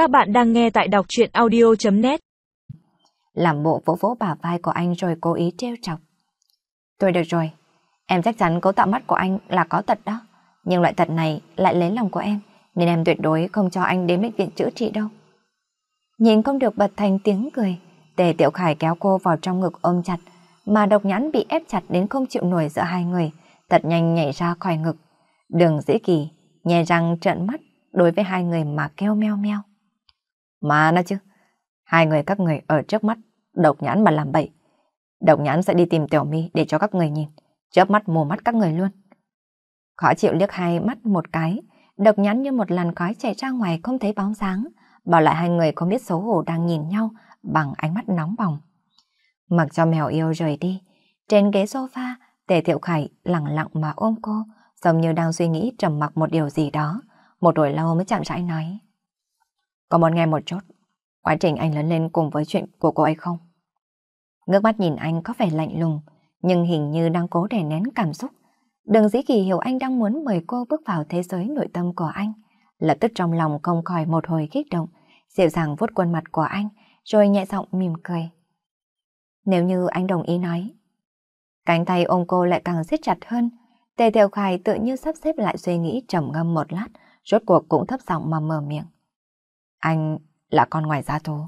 Các bạn đang nghe tại đọc chuyện audio.net Làm bộ vỗ vỗ bà vai của anh rồi cố ý trêu chọc. Tôi được rồi, em chắc chắn cấu tạo mắt của anh là có tật đó. Nhưng loại tật này lại lấy lòng của em, nên em tuyệt đối không cho anh đến bệnh viện chữa trị đâu. Nhìn không được bật thành tiếng cười, Tề Tiểu Khải kéo cô vào trong ngực ôm chặt, mà độc nhãn bị ép chặt đến không chịu nổi giữa hai người, thật nhanh nhảy ra khỏi ngực. Đường dĩ kỳ, nhè răng trợn mắt đối với hai người mà kêu meo meo. Mà nó chứ, hai người các người ở trước mắt, độc nhãn mà làm bậy. Độc nhãn sẽ đi tìm tiểu mi để cho các người nhìn, chớp mắt mù mắt các người luôn. Khó chịu liếc hai mắt một cái, độc nhãn như một làn khói chạy ra ngoài không thấy bóng dáng, bảo lại hai người không biết xấu hổ đang nhìn nhau bằng ánh mắt nóng bỏng. Mặc cho mèo yêu rời đi, trên ghế sofa, Tề Thiệu Khải lặng lặng mà ôm cô, giống như đang suy nghĩ trầm mặc một điều gì đó. Một hồi lâu mới chạm rãi nói. Có muốn nghe một chút, quá trình anh lớn lên cùng với chuyện của cô ấy không? Ngước mắt nhìn anh có vẻ lạnh lùng, nhưng hình như đang cố đè nén cảm xúc. Đừng dĩ kỳ hiểu anh đang muốn mời cô bước vào thế giới nội tâm của anh. Lập tức trong lòng không khỏi một hồi kích động, dịu dàng vuốt khuôn mặt của anh, rồi nhẹ giọng mỉm cười. Nếu như anh đồng ý nói. Cánh tay ôm cô lại càng siết chặt hơn. Tề Tiểu Khải tự như sắp xếp lại suy nghĩ trầm ngâm một lát, rốt cuộc cũng thấp giọng mà mở miệng. Anh là con ngoài gia thú.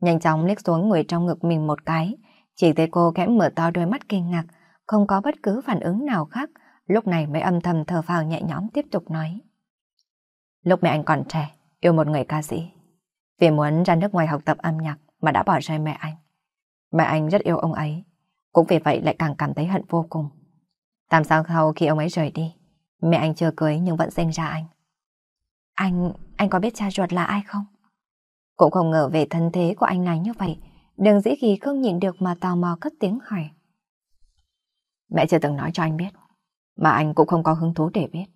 Nhanh chóng liếc xuống người trong ngực mình một cái, chỉ thấy cô khẽ mở to đôi mắt kinh ngạc, không có bất cứ phản ứng nào khác, lúc này mới âm thầm thở phào nhẹ nhõm tiếp tục nói. Lúc mẹ anh còn trẻ, yêu một người ca sĩ. Vì muốn ra nước ngoài học tập âm nhạc mà đã bỏ rơi mẹ anh. Mẹ anh rất yêu ông ấy, cũng vì vậy lại càng cảm thấy hận vô cùng. Tam sao sau khi ông ấy rời đi, mẹ anh chưa cưới nhưng vẫn sinh ra anh. Anh, anh có biết cha ruột là ai không? Cũng không ngờ về thân thế của anh này như vậy, đừng dĩ kỳ không nhịn được mà tò mò cất tiếng hỏi. Mẹ chưa từng nói cho anh biết, mà anh cũng không có hứng thú để biết.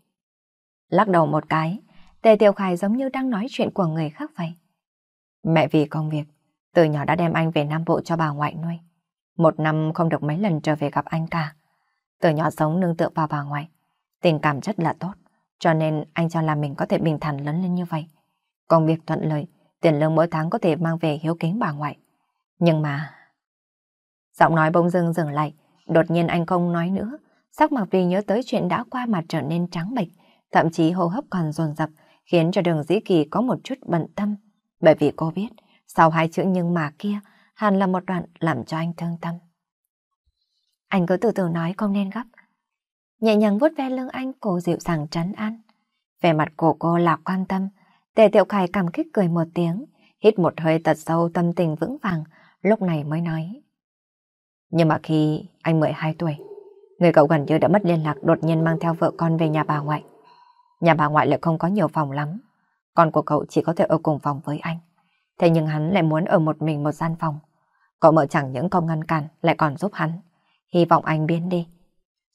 Lắc đầu một cái, Tề Tiểu Khải giống như đang nói chuyện của người khác vậy. Mẹ vì công việc, từ nhỏ đã đem anh về Nam Bộ cho bà ngoại nuôi. Một năm không được mấy lần trở về gặp anh cả. Từ nhỏ sống nương tựa vào bà ngoại, tình cảm rất là tốt, cho nên anh cho là mình có thể bình thản lớn lên như vậy. Công việc thuận lợi, tiền lương mỗi tháng có thể mang về hiếu kính bà ngoại. Nhưng mà... Giọng nói bỗng dưng dừng lại, đột nhiên anh không nói nữa, sắc mặt vì nhớ tới chuyện đã qua mà trở nên trắng bệch, thậm chí hô hấp còn dồn dập, khiến cho đường dĩ kỳ có một chút bận tâm. Bởi vì cô biết, sau hai chữ nhưng mà kia, hẳn là một đoạn làm cho anh thương tâm. Anh cứ từ từ nói không nên gấp. Nhẹ nhàng vuốt ve lưng anh, cô dịu dàng trấn an. vẻ mặt của cô là quan tâm, Tề Tiểu Khải cảm kích cười một tiếng, hít một hơi thật sâu tâm tình vững vàng, lúc này mới nói. Nhưng mà khi anh 12 tuổi, người cậu gần như đã mất liên lạc đột nhiên mang theo vợ con về nhà bà ngoại. Nhà bà ngoại lại không có nhiều phòng lắm, con của cậu chỉ có thể ở cùng phòng với anh. Thế nhưng hắn lại muốn ở một mình một gian phòng. Cậu mợ chẳng những không ngăn cản, lại còn giúp hắn. Hy vọng anh biến đi.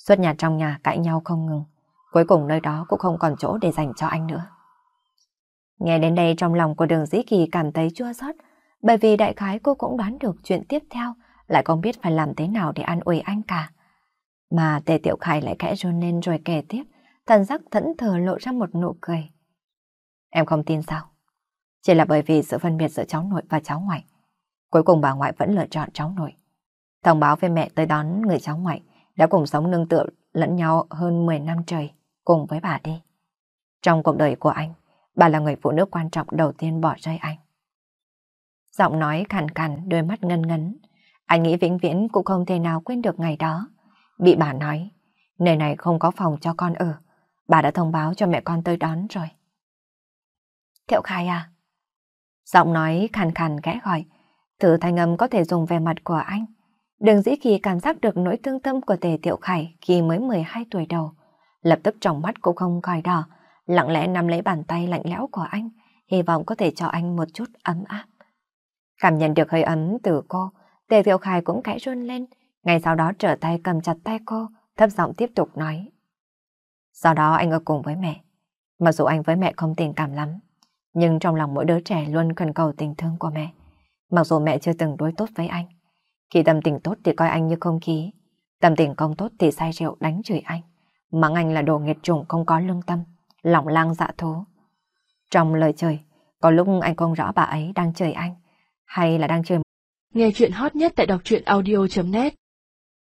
Suốt nhà trong nhà cãi nhau không ngừng. Cuối cùng nơi đó cũng không còn chỗ để dành cho anh nữa. Nghe đến đây trong lòng của đường dĩ kỳ cảm thấy chua xót bởi vì đại khái cô cũng đoán được chuyện tiếp theo, lại không biết phải làm thế nào để an ủi anh cả. Mà Tề Tiểu Khải lại kẽ rôn lên rồi kể tiếp, thần sắc thẫn thờ lộ ra một nụ cười. Em không tin sao? Chỉ là bởi vì sự phân biệt giữa cháu nội và cháu ngoại. Cuối cùng bà ngoại vẫn lựa chọn cháu nội. Thông báo với mẹ tới đón người cháu ngoại đã cùng sống nương tựa lẫn nhau hơn 10 năm trời cùng với bà đi. Trong cuộc đời của anh, bà là người phụ nữ quan trọng đầu tiên bỏ rơi anh. Giọng nói khàn khàn, đôi mắt ngân ngấn. Anh nghĩ vĩnh viễn cũng không thể nào quên được ngày đó. Bị bà nói, nơi này không có phòng cho con ở. Bà đã thông báo cho mẹ con tới đón rồi. Thiệu Khai à? Giọng nói khàn khàn ghé gọi, thử thanh âm có thể dùng về mặt của anh đường dĩ kỳ cảm giác được nỗi thương tâm của tề Tiệu Khải khi mới 12 tuổi đầu. Lập tức trong mắt cũng không còi đỏ, lặng lẽ nắm lấy bàn tay lạnh lẽo của anh, hy vọng có thể cho anh một chút ấm áp. Cảm nhận được hơi ấm từ cô, tề Tiệu Khải cũng cãi run lên, ngay sau đó trở tay cầm chặt tay cô, thấp giọng tiếp tục nói. Sau đó anh ở cùng với mẹ, mặc dù anh với mẹ không tình cảm lắm, nhưng trong lòng mỗi đứa trẻ luôn cần cầu tình thương của mẹ. Mặc dù mẹ chưa từng đối tốt với anh. Khi tâm tình tốt thì coi anh như không khí. Tâm tình không tốt thì say rượu đánh chửi anh. Mắng anh là đồ nghiệt chủng không có lương tâm, lòng lang dạ thú. Trong lời trời, Có lúc anh không rõ bà ấy đang chửi anh, hay là đang chơi... Nghe chuyện hot nhất tại đọc truyện audio.net